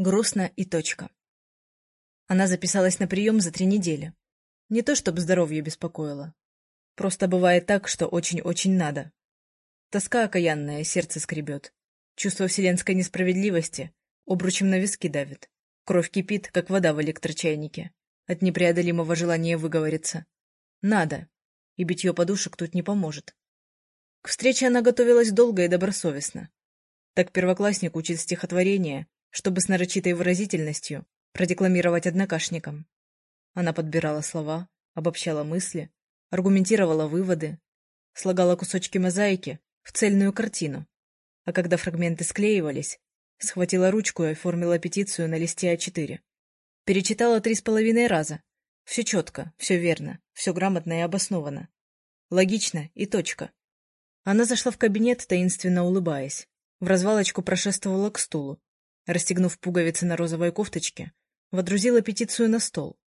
Грустно и точка. Она записалась на прием за три недели. Не то чтобы здоровье беспокоило. Просто бывает так, что очень-очень надо. Тоска окаянная, сердце скребет. Чувство вселенской несправедливости обручем на виски давит. Кровь кипит, как вода в электрочайнике. От непреодолимого желания выговориться. Надо. И битье подушек тут не поможет. К встрече она готовилась долго и добросовестно. Так первоклассник учит стихотворение, чтобы с нарочитой выразительностью продекламировать однокашникам. Она подбирала слова, обобщала мысли, аргументировала выводы, слагала кусочки мозаики в цельную картину, а когда фрагменты склеивались, схватила ручку и оформила петицию на листе А4. Перечитала три с половиной раза. Все четко, все верно, все грамотно и обосновано. Логично и точка. Она зашла в кабинет, таинственно улыбаясь. В развалочку прошествовала к стулу, Расстегнув пуговицы на розовой кофточке, водрузила петицию на стол.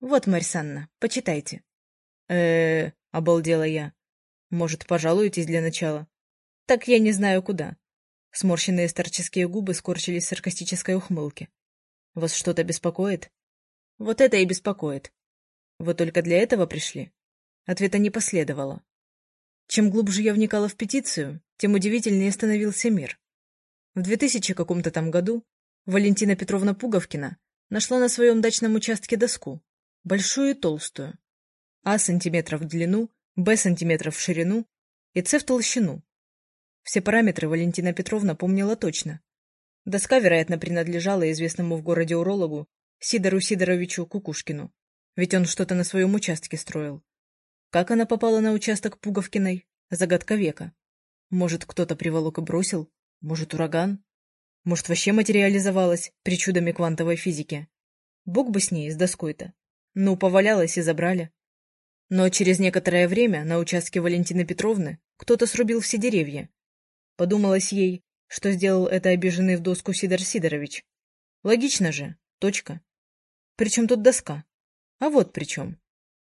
«Вот, Марь Санна, почитайте». э, -э обалдела я. «Может, пожалуетесь для начала?» «Так я не знаю, куда». Сморщенные старческие губы скорчились в саркастической ухмылке. «Вас что-то беспокоит?» «Вот это и беспокоит. Вы только для этого пришли?» Ответа не последовало. Чем глубже я вникала в петицию, тем удивительнее становился мир. В 2000 каком-то там году Валентина Петровна Пуговкина нашла на своем дачном участке доску, большую и толстую, А сантиметров в длину, Б сантиметров в ширину и С в толщину. Все параметры Валентина Петровна помнила точно. Доска, вероятно, принадлежала известному в городе урологу Сидору Сидоровичу Кукушкину, ведь он что-то на своем участке строил. Как она попала на участок Пуговкиной? Загадка века. Может, кто-то приволок и бросил? Может, ураган? Может, вообще материализовалась причудами квантовой физики? Бог бы с ней, с доской-то. Ну, повалялась и забрали. Но через некоторое время на участке Валентины Петровны кто-то срубил все деревья. Подумалось ей, что сделал это обиженный в доску Сидор Сидорович. Логично же, точка. Причем тут доска? А вот при чем.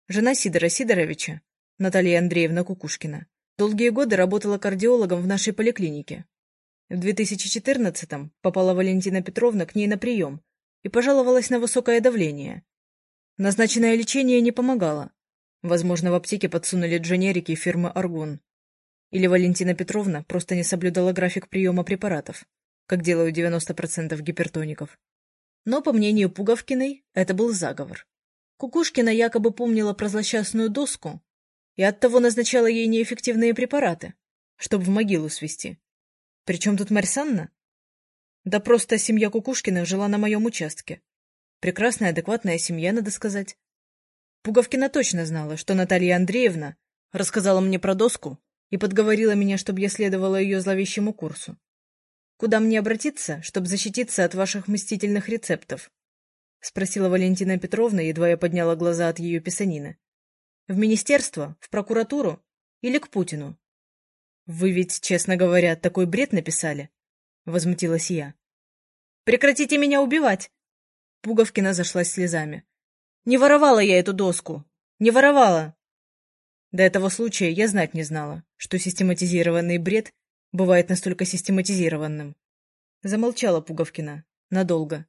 Жена Сидора Сидоровича, Наталья Андреевна Кукушкина, долгие годы работала кардиологом в нашей поликлинике. В 2014-м попала Валентина Петровна к ней на прием и пожаловалась на высокое давление. Назначенное лечение не помогало. Возможно, в аптеке подсунули дженерики фирмы «Аргон». Или Валентина Петровна просто не соблюдала график приема препаратов, как делают 90% гипертоников. Но, по мнению Пуговкиной, это был заговор. Кукушкина якобы помнила про злосчастную доску и оттого назначала ей неэффективные препараты, чтобы в могилу свести. Причем тут Марь Санна? Да просто семья Кукушкиных жила на моем участке. Прекрасная, адекватная семья, надо сказать. Пуговкина точно знала, что Наталья Андреевна рассказала мне про доску и подговорила меня, чтобы я следовала ее зловещему курсу. Куда мне обратиться, чтобы защититься от ваших мстительных рецептов? — спросила Валентина Петровна, едва я подняла глаза от ее писанины. — В министерство? В прокуратуру? Или к Путину? «Вы ведь, честно говоря, такой бред написали?» — возмутилась я. «Прекратите меня убивать!» Пуговкина зашлась слезами. «Не воровала я эту доску! Не воровала!» До этого случая я знать не знала, что систематизированный бред бывает настолько систематизированным. Замолчала Пуговкина. Надолго.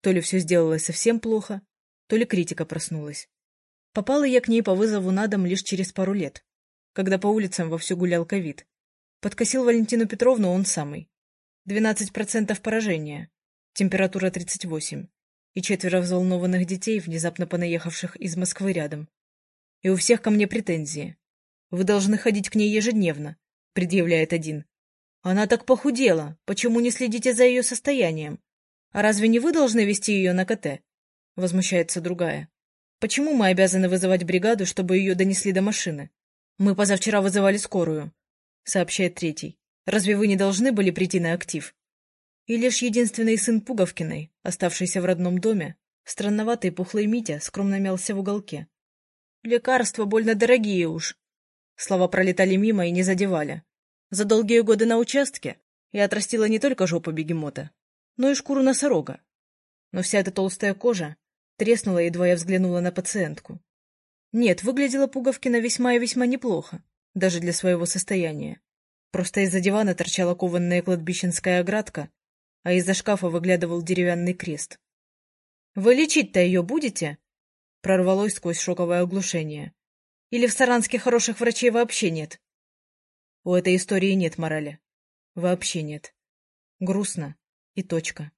То ли все сделалось совсем плохо, то ли критика проснулась. Попала я к ней по вызову на дом лишь через пару лет, когда по улицам вовсю гулял ковид. Подкосил Валентину Петровну он самый. 12% поражения, температура 38 и четверо взволнованных детей, внезапно понаехавших из Москвы рядом. И у всех ко мне претензии. Вы должны ходить к ней ежедневно, предъявляет один. Она так похудела, почему не следите за ее состоянием? А разве не вы должны вести ее на КТ? Возмущается другая. Почему мы обязаны вызывать бригаду, чтобы ее донесли до машины? Мы позавчера вызывали скорую сообщает третий. Разве вы не должны были прийти на актив? И лишь единственный сын Пуговкиной, оставшийся в родном доме, странноватый пухлый Митя, скромно мялся в уголке. Лекарства больно дорогие уж. Слова пролетали мимо и не задевали. За долгие годы на участке я отрастила не только жопу бегемота, но и шкуру носорога. Но вся эта толстая кожа треснула, едва я взглянула на пациентку. Нет, выглядела Пуговкина весьма и весьма неплохо даже для своего состояния. Просто из-за дивана торчала кованная кладбищенская оградка, а из-за шкафа выглядывал деревянный крест. «Вы лечить-то ее будете?» Прорвалось сквозь шоковое оглушение. «Или в Саранске хороших врачей вообще нет?» У этой истории нет морали. Вообще нет. Грустно. И точка.